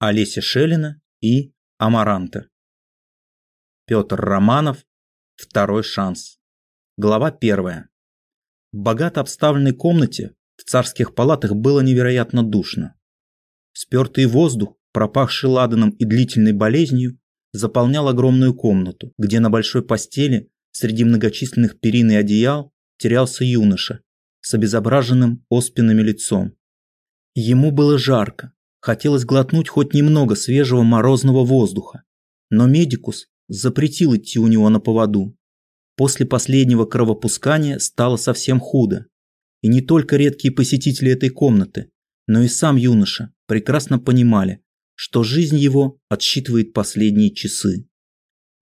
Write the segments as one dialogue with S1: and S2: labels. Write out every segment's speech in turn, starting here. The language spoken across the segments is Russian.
S1: Олеся Шелина и Амаранта. Петр Романов. Второй шанс. Глава первая. В богато обставленной комнате в царских палатах было невероятно душно. Спертый воздух, пропахший ладаном и длительной болезнью, заполнял огромную комнату, где на большой постели среди многочисленных перин и одеял терялся юноша с обезображенным оспинами лицом. Ему было жарко, хотелось глотнуть хоть немного свежего морозного воздуха, но медикус запретил идти у него на поводу. После последнего кровопускания стало совсем худо, и не только редкие посетители этой комнаты, но и сам юноша прекрасно понимали, что жизнь его отсчитывает последние часы.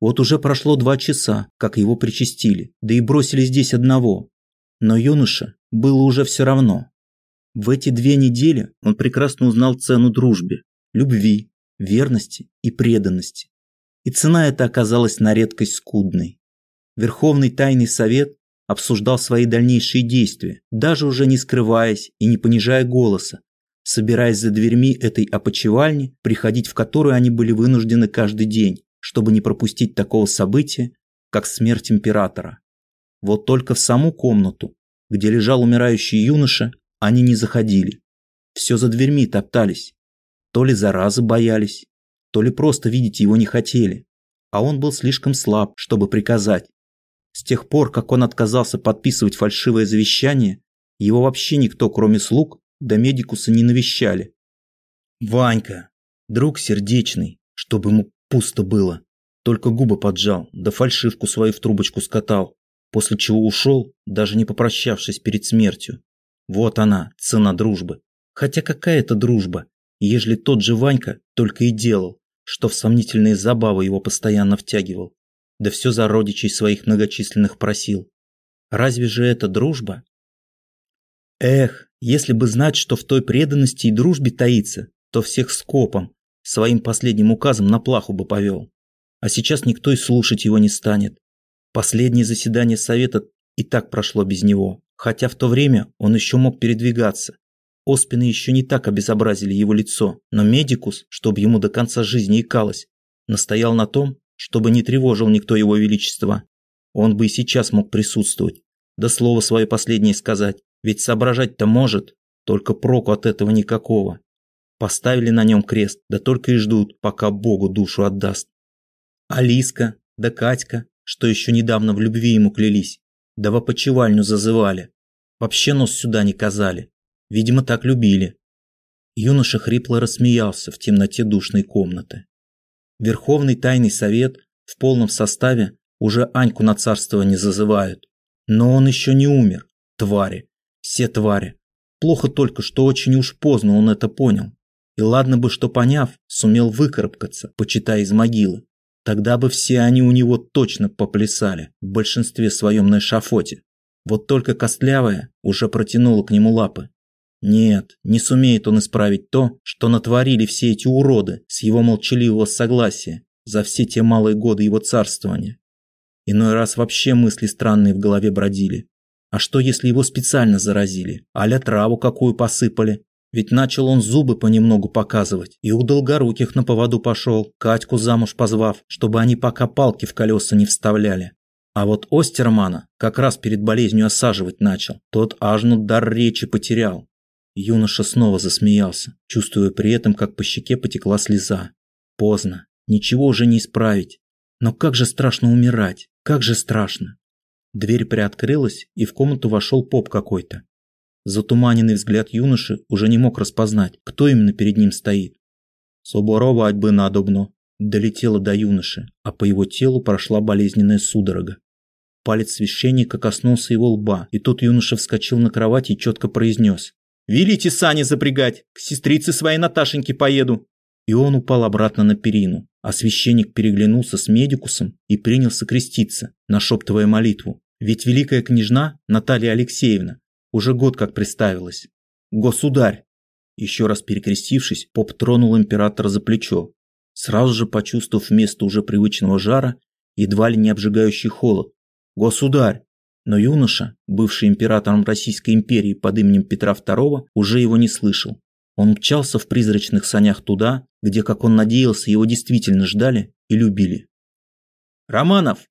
S1: Вот уже прошло два часа, как его причастили, да и бросили здесь одного. Но юноша было уже все равно. В эти две недели он прекрасно узнал цену дружбе, любви, верности и преданности. И цена эта оказалась на редкость скудной. Верховный тайный совет обсуждал свои дальнейшие действия, даже уже не скрываясь и не понижая голоса, собираясь за дверьми этой опочивальни, приходить в которую они были вынуждены каждый день, чтобы не пропустить такого события, как смерть императора. Вот только в саму комнату, где лежал умирающий юноша, они не заходили. Все за дверьми топтались. То ли заразы боялись, то ли просто видеть его не хотели. А он был слишком слаб, чтобы приказать. С тех пор, как он отказался подписывать фальшивое завещание, его вообще никто, кроме слуг, до медикуса не навещали. Ванька, друг сердечный, чтобы ему пусто было. Только губы поджал, да фальшивку свою в трубочку скатал, после чего ушел, даже не попрощавшись перед смертью. Вот она, цена дружбы. Хотя какая это дружба, ежели тот же Ванька только и делал, что в сомнительные забавы его постоянно втягивал. Да все за родичей своих многочисленных просил. Разве же это дружба? Эх, если бы знать, что в той преданности и дружбе таится, то всех скопом, своим последним указом на плаху бы повел. А сейчас никто и слушать его не станет. Последнее заседание совета и так прошло без него, хотя в то время он еще мог передвигаться. Оспины еще не так обезобразили его лицо, но медикус, чтобы ему до конца жизни икалось, настоял на том, чтобы не тревожил никто его величества. Он бы и сейчас мог присутствовать, да слово свое последнее сказать, ведь соображать-то может, только проку от этого никакого. Поставили на нем крест, да только и ждут, пока Богу душу отдаст. Алиска, да Катька, что еще недавно в любви ему клялись, да в опочивальню зазывали. Вообще нос сюда не казали. Видимо, так любили. Юноша хрипло рассмеялся в темноте душной комнаты. Верховный тайный совет в полном составе уже Аньку на царство не зазывают. Но он еще не умер, твари. Все твари. Плохо только, что очень уж поздно он это понял. И ладно бы, что поняв, сумел выкарабкаться, почитая из могилы. Тогда бы все они у него точно поплясали, в большинстве своем на эшафоте. Вот только костлявая уже протянула к нему лапы. Нет, не сумеет он исправить то, что натворили все эти уроды с его молчаливого согласия за все те малые годы его царствования. Иной раз вообще мысли странные в голове бродили. А что, если его специально заразили? Аля траву какую посыпали? Ведь начал он зубы понемногу показывать, и у долгоруких на поводу пошел, Катьку замуж позвав, чтобы они пока палки в колеса не вставляли. А вот Остермана как раз перед болезнью осаживать начал. Тот аж ну дар речи потерял. Юноша снова засмеялся, чувствуя при этом, как по щеке потекла слеза. Поздно, ничего уже не исправить. Но как же страшно умирать, как же страшно. Дверь приоткрылась, и в комнату вошел поп какой-то. Затуманенный взгляд юноши уже не мог распознать, кто именно перед ним стоит. «Соборовать бы надобно», долетело до юноши, а по его телу прошла болезненная судорога. Палец священника коснулся его лба, и тот юноша вскочил на кровать и четко произнес. «Велите сани запрягать! К сестрице своей Наташеньке поеду!» И он упал обратно на перину, а священник переглянулся с медикусом и принялся креститься, нашептывая молитву. Ведь великая княжна Наталья Алексеевна уже год как представилась. Государь! Еще раз перекрестившись, поп тронул императора за плечо, сразу же почувствовав вместо уже привычного жара едва ли не обжигающий холод. Государь! Но юноша, бывший императором Российской империи под именем Петра II, уже его не слышал. Он мчался в призрачных санях туда, где, как он надеялся, его действительно ждали и любили. «Романов!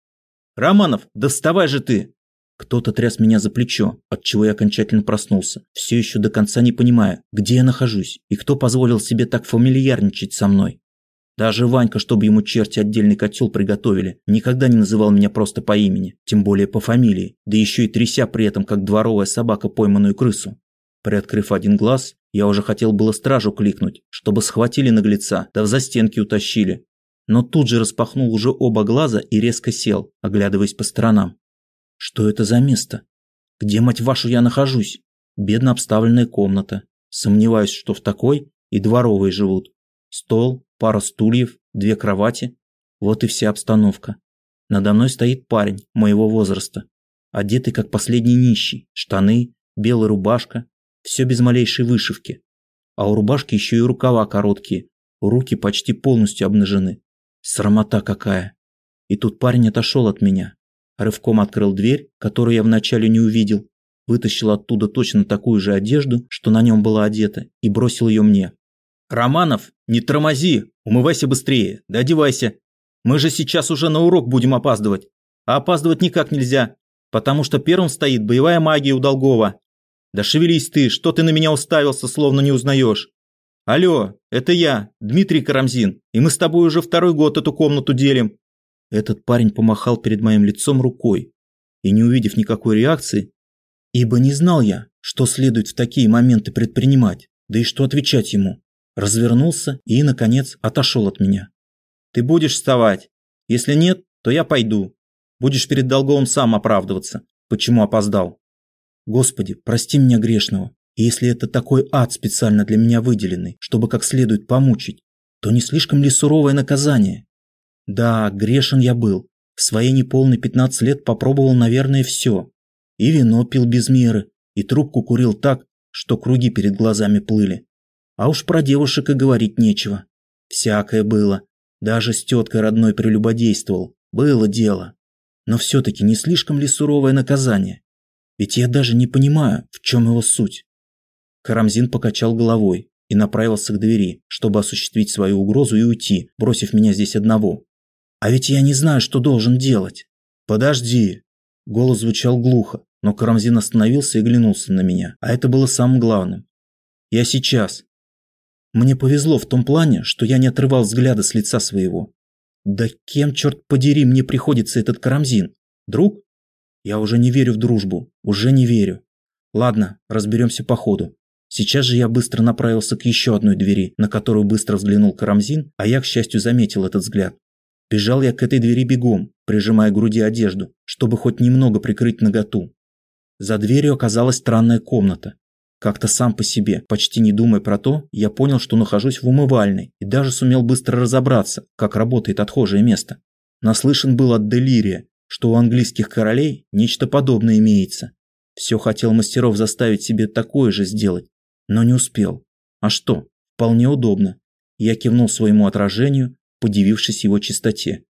S1: Романов, да вставай же ты!» Кто-то тряс меня за плечо, от чего я окончательно проснулся, все еще до конца не понимая, где я нахожусь и кто позволил себе так фамильярничать со мной. Даже Ванька, чтобы ему черти отдельный котел приготовили, никогда не называл меня просто по имени, тем более по фамилии, да еще и тряся при этом, как дворовая собака пойманную крысу. Приоткрыв один глаз, я уже хотел было стражу кликнуть, чтобы схватили наглеца, да в застенки утащили. Но тут же распахнул уже оба глаза и резко сел, оглядываясь по сторонам. Что это за место? Где, мать вашу, я нахожусь? Бедно обставленная комната. Сомневаюсь, что в такой и дворовые живут. Стол, пара стульев, две кровати. Вот и вся обстановка. Надо мной стоит парень моего возраста, одетый как последний нищий, штаны, белая рубашка, все без малейшей вышивки. А у рубашки еще и рукава короткие, руки почти полностью обнажены. Срамота какая. И тут парень отошел от меня. Рывком открыл дверь, которую я вначале не увидел, вытащил оттуда точно такую же одежду, что на нем была одета, и бросил ее мне. «Романов, не тормози, умывайся быстрее, да одевайся. Мы же сейчас уже на урок будем опаздывать. А опаздывать никак нельзя, потому что первым стоит боевая магия у Долгова. Да шевелись ты, что ты на меня уставился, словно не узнаешь. Алло, это я, Дмитрий Карамзин, и мы с тобой уже второй год эту комнату делим. Этот парень помахал перед моим лицом рукой, и не увидев никакой реакции, ибо не знал я, что следует в такие моменты предпринимать, да и что отвечать ему, развернулся и, наконец, отошел от меня. «Ты будешь вставать? Если нет, то я пойду. Будешь перед долговым сам оправдываться, почему опоздал». Господи, прости меня грешного, и если это такой ад специально для меня выделенный, чтобы как следует помучить, то не слишком ли суровое наказание? Да, грешен я был. В свои неполные 15 лет попробовал, наверное, все. И вино пил без меры, и трубку курил так, что круги перед глазами плыли. А уж про девушек и говорить нечего. Всякое было. Даже с теткой родной прелюбодействовал. Было дело. Но все-таки не слишком ли суровое наказание? Ведь я даже не понимаю, в чем его суть. Карамзин покачал головой и направился к двери, чтобы осуществить свою угрозу и уйти, бросив меня здесь одного. А ведь я не знаю, что должен делать. Подожди. Голос звучал глухо, но Карамзин остановился и глянулся на меня, а это было самым главным. Я сейчас. Мне повезло в том плане, что я не отрывал взгляда с лица своего. Да кем, черт подери, мне приходится этот Карамзин? Друг? Я уже не верю в дружбу, уже не верю. Ладно, разберемся по ходу. Сейчас же я быстро направился к еще одной двери, на которую быстро взглянул Карамзин, а я, к счастью, заметил этот взгляд. Бежал я к этой двери бегом, прижимая к груди одежду, чтобы хоть немного прикрыть наготу. За дверью оказалась странная комната. Как-то сам по себе, почти не думая про то, я понял, что нахожусь в умывальной и даже сумел быстро разобраться, как работает отхожее место. Наслышан был от делирия, что у английских королей нечто подобное имеется. Все хотел мастеров заставить себе такое же сделать, но не успел. А что? Вполне удобно. Я кивнул своему отражению, подивившись его чистоте.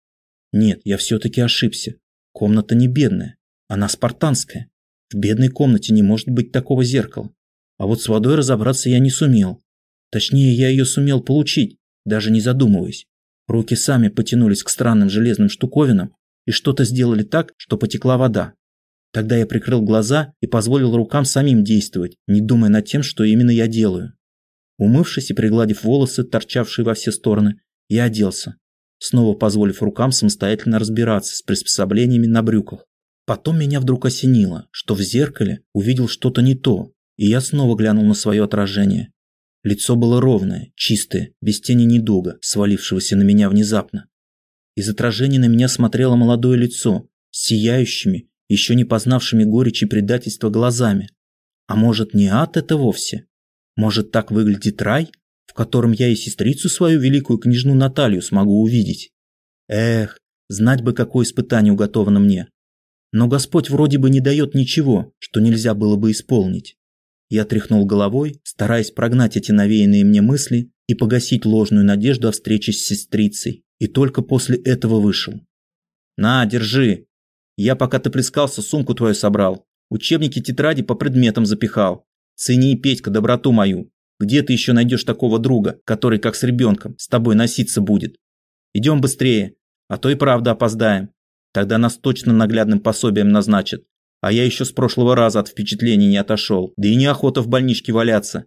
S1: Нет, я все-таки ошибся. Комната не бедная, она спартанская. В бедной комнате не может быть такого зеркала. А вот с водой разобраться я не сумел. Точнее, я ее сумел получить, даже не задумываясь. Руки сами потянулись к странным железным штуковинам, и что-то сделали так, что потекла вода. Тогда я прикрыл глаза и позволил рукам самим действовать, не думая над тем, что именно я делаю. Умывшись и пригладив волосы, торчавшие во все стороны, я оделся, снова позволив рукам самостоятельно разбираться с приспособлениями на брюках. Потом меня вдруг осенило, что в зеркале увидел что-то не то, и я снова глянул на свое отражение. Лицо было ровное, чистое, без тени недуга, свалившегося на меня внезапно. Из отражения на меня смотрело молодое лицо, с сияющими, еще не познавшими горечи предательства глазами. А может, не ад это вовсе? Может, так выглядит рай, в котором я и сестрицу свою великую княжну Наталью смогу увидеть? Эх, знать бы, какое испытание уготовано мне. Но Господь вроде бы не дает ничего, что нельзя было бы исполнить. Я тряхнул головой, стараясь прогнать эти навеянные мне мысли и погасить ложную надежду о встрече с сестрицей и только после этого вышел. «На, держи. Я пока ты плескался, сумку твою собрал. Учебники тетради по предметам запихал. Цени, Петька, доброту мою. Где ты еще найдешь такого друга, который, как с ребенком, с тобой носиться будет? Идем быстрее, а то и правда опоздаем. Тогда нас точно наглядным пособием назначат. А я еще с прошлого раза от впечатлений не отошел, да и неохота в больничке валяться.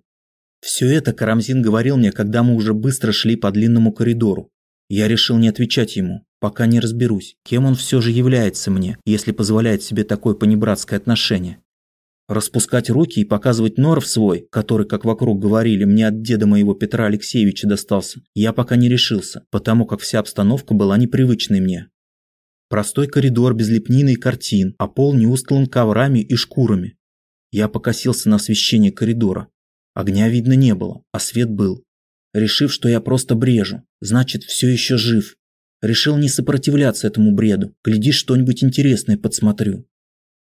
S1: Все это Карамзин говорил мне, когда мы уже быстро шли по длинному коридору. Я решил не отвечать ему, пока не разберусь, кем он все же является мне, если позволяет себе такое понебратское отношение. Распускать руки и показывать норов свой, который, как вокруг говорили, мне от деда моего Петра Алексеевича достался, я пока не решился, потому как вся обстановка была непривычной мне. Простой коридор без лепнины и картин, а пол не устлан коврами и шкурами. Я покосился на освещение коридора. Огня видно не было, а свет был. Решив, что я просто брежу, значит, все еще жив. Решил не сопротивляться этому бреду, глядишь, что-нибудь интересное подсмотрю.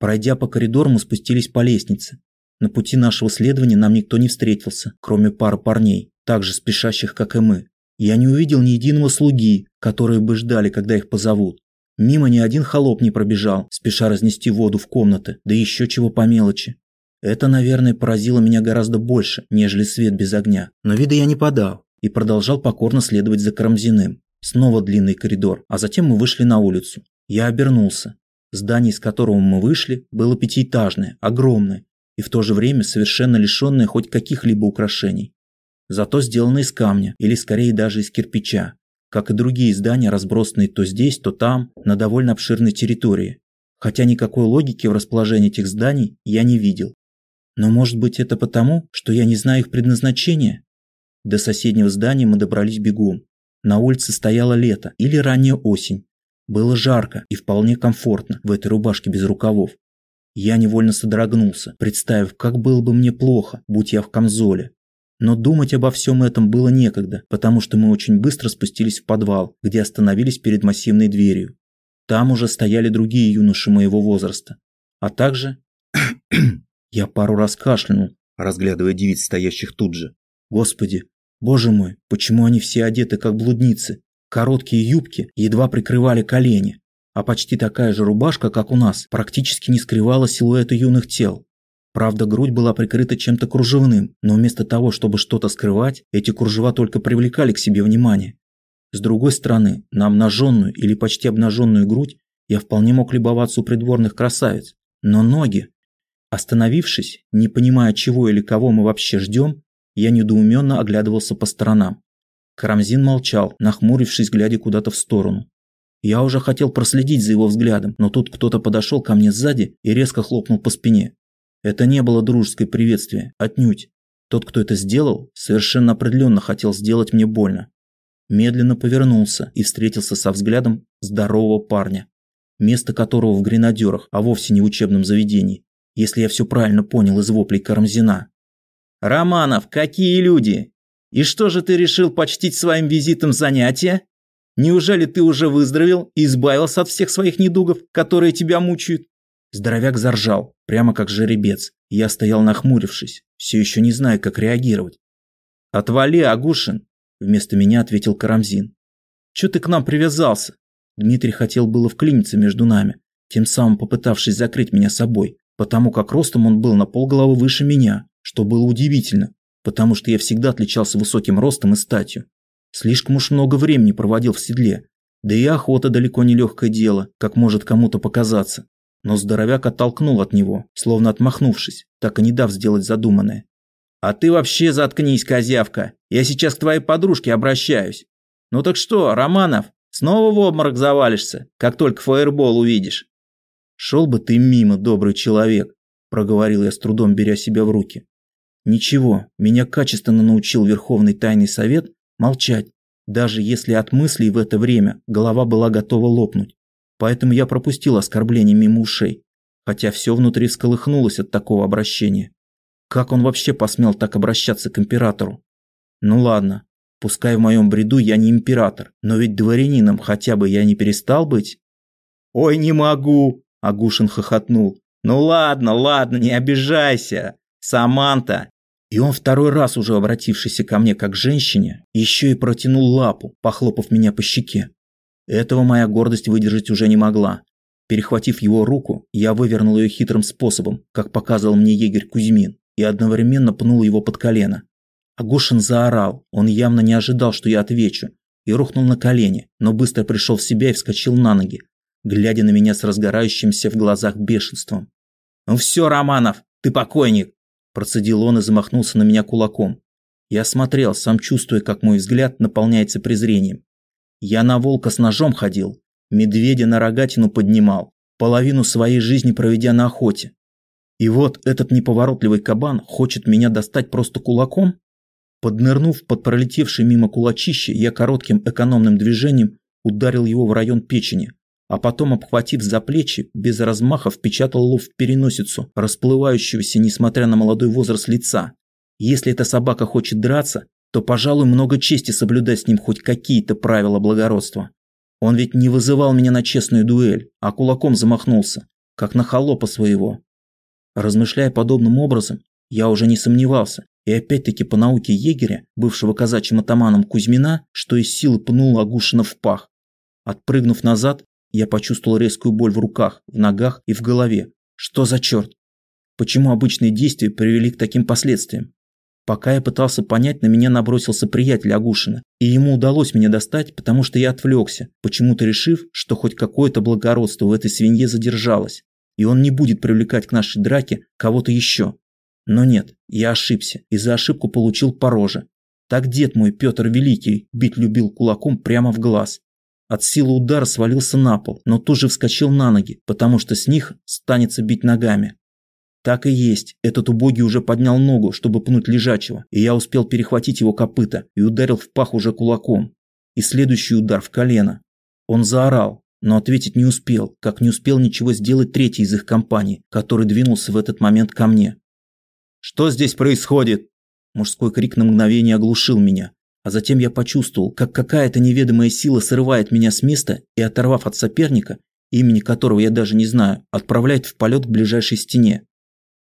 S1: Пройдя по коридору, мы спустились по лестнице. На пути нашего следования нам никто не встретился, кроме пары парней, так же спешащих, как и мы. Я не увидел ни единого слуги, которые бы ждали, когда их позовут. Мимо ни один холоп не пробежал, спеша разнести воду в комнаты, да еще чего по мелочи. Это, наверное, поразило меня гораздо больше, нежели свет без огня. Но вида я не подал и продолжал покорно следовать за Карамзиным. Снова длинный коридор, а затем мы вышли на улицу. Я обернулся. Здание, из которого мы вышли, было пятиэтажное, огромное и в то же время совершенно лишенное хоть каких-либо украшений. Зато сделано из камня, или скорее даже из кирпича, как и другие здания, разбросанные то здесь, то там, на довольно обширной территории. Хотя никакой логики в расположении этих зданий я не видел. Но может быть это потому, что я не знаю их предназначения? До соседнего здания мы добрались бегом. На улице стояло лето или ранняя осень. Было жарко и вполне комфортно в этой рубашке без рукавов. Я невольно содрогнулся, представив, как было бы мне плохо, будь я в камзоле. Но думать обо всем этом было некогда, потому что мы очень быстро спустились в подвал, где остановились перед массивной дверью. Там уже стояли другие юноши моего возраста. А также... Я пару раз кашлянул, разглядывая девиц, стоящих тут же. Господи, боже мой, почему они все одеты как блудницы? Короткие юбки едва прикрывали колени, а почти такая же рубашка, как у нас, практически не скрывала силуэты юных тел. Правда, грудь была прикрыта чем-то кружевным, но вместо того, чтобы что-то скрывать, эти кружева только привлекали к себе внимание. С другой стороны, на обнаженную или почти обнаженную грудь я вполне мог любоваться у придворных красавиц. Но ноги... Остановившись, не понимая, чего или кого мы вообще ждем, я недоуменно оглядывался по сторонам. Карамзин молчал, нахмурившись, глядя куда-то в сторону. Я уже хотел проследить за его взглядом, но тут кто-то подошел ко мне сзади и резко хлопнул по спине. Это не было дружеское приветствие, отнюдь. Тот, кто это сделал, совершенно определенно хотел сделать мне больно. Медленно повернулся и встретился со взглядом здорового парня, место которого в гренадерах, а вовсе не в учебном заведении, если я все правильно понял из воплей Карамзина. «Романов, какие люди! И что же ты решил почтить своим визитом занятия? Неужели ты уже выздоровел и избавился от всех своих недугов, которые тебя мучают?» Здоровяк заржал, прямо как жеребец. Я стоял нахмурившись, все еще не зная, как реагировать. «Отвали, Агушин!» – вместо меня ответил Карамзин. «Че ты к нам привязался?» Дмитрий хотел было вклиниться между нами, тем самым попытавшись закрыть меня собой, потому как ростом он был на полголовы выше меня, что было удивительно, потому что я всегда отличался высоким ростом и статью. Слишком уж много времени проводил в седле, да и охота далеко не легкое дело, как может кому-то показаться но здоровяк оттолкнул от него, словно отмахнувшись, так и не дав сделать задуманное. «А ты вообще заткнись, козявка! Я сейчас к твоей подружке обращаюсь. Ну так что, Романов, снова в обморок завалишься, как только фаербол увидишь?» «Шел бы ты мимо, добрый человек», – проговорил я с трудом, беря себя в руки. «Ничего, меня качественно научил Верховный Тайный Совет молчать, даже если от мыслей в это время голова была готова лопнуть поэтому я пропустил оскорбление мимо ушей, хотя все внутри всколыхнулось от такого обращения. Как он вообще посмел так обращаться к императору? Ну ладно, пускай в моем бреду я не император, но ведь дворянином хотя бы я не перестал быть. «Ой, не могу!» – Агушин хохотнул. «Ну ладно, ладно, не обижайся! Саманта!» И он второй раз уже обратившийся ко мне как к женщине, еще и протянул лапу, похлопав меня по щеке. Этого моя гордость выдержать уже не могла. Перехватив его руку, я вывернул ее хитрым способом, как показывал мне егерь Кузьмин, и одновременно пнул его под колено. Агушин заорал, он явно не ожидал, что я отвечу, и рухнул на колени, но быстро пришел в себя и вскочил на ноги, глядя на меня с разгорающимся в глазах бешенством. «Ну все, Романов, ты покойник!» Процедил он и замахнулся на меня кулаком. Я смотрел, сам чувствуя, как мой взгляд наполняется презрением. Я на волка с ножом ходил, медведя на рогатину поднимал, половину своей жизни проведя на охоте. И вот этот неповоротливый кабан хочет меня достать просто кулаком? Поднырнув под пролетевший мимо кулачище, я коротким экономным движением ударил его в район печени, а потом, обхватив за плечи, без размаха впечатал лов в переносицу, расплывающегося, несмотря на молодой возраст лица. Если эта собака хочет драться, то, пожалуй, много чести соблюдать с ним хоть какие-то правила благородства. Он ведь не вызывал меня на честную дуэль, а кулаком замахнулся, как на холопа своего. Размышляя подобным образом, я уже не сомневался, и опять-таки по науке егеря, бывшего казачьим атаманом Кузьмина, что из силы пнул Агушина в пах. Отпрыгнув назад, я почувствовал резкую боль в руках, в ногах и в голове. Что за черт? Почему обычные действия привели к таким последствиям? Пока я пытался понять, на меня набросился приятель Агушина, и ему удалось меня достать, потому что я отвлекся, почему-то решив, что хоть какое-то благородство в этой свинье задержалось, и он не будет привлекать к нашей драке кого-то еще. Но нет, я ошибся, и за ошибку получил по роже. Так дед мой Петр Великий бить любил кулаком прямо в глаз. От силы удара свалился на пол, но тут же вскочил на ноги, потому что с них станется бить ногами. Так и есть, этот убогий уже поднял ногу, чтобы пнуть лежачего, и я успел перехватить его копыта и ударил в пах уже кулаком. И следующий удар в колено. Он заорал, но ответить не успел, как не успел ничего сделать третий из их компаний, который двинулся в этот момент ко мне. «Что здесь происходит?» Мужской крик на мгновение оглушил меня, а затем я почувствовал, как какая-то неведомая сила срывает меня с места и, оторвав от соперника, имени которого я даже не знаю, отправляет в полет к ближайшей стене.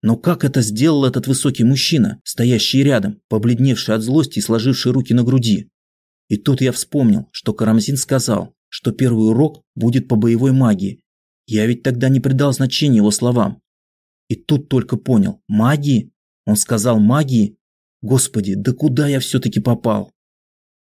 S1: Но как это сделал этот высокий мужчина, стоящий рядом, побледневший от злости и сложивший руки на груди? И тут я вспомнил, что Карамзин сказал, что первый урок будет по боевой магии. Я ведь тогда не придал значения его словам. И тут только понял, магии? Он сказал магии? Господи, да куда я все-таки попал?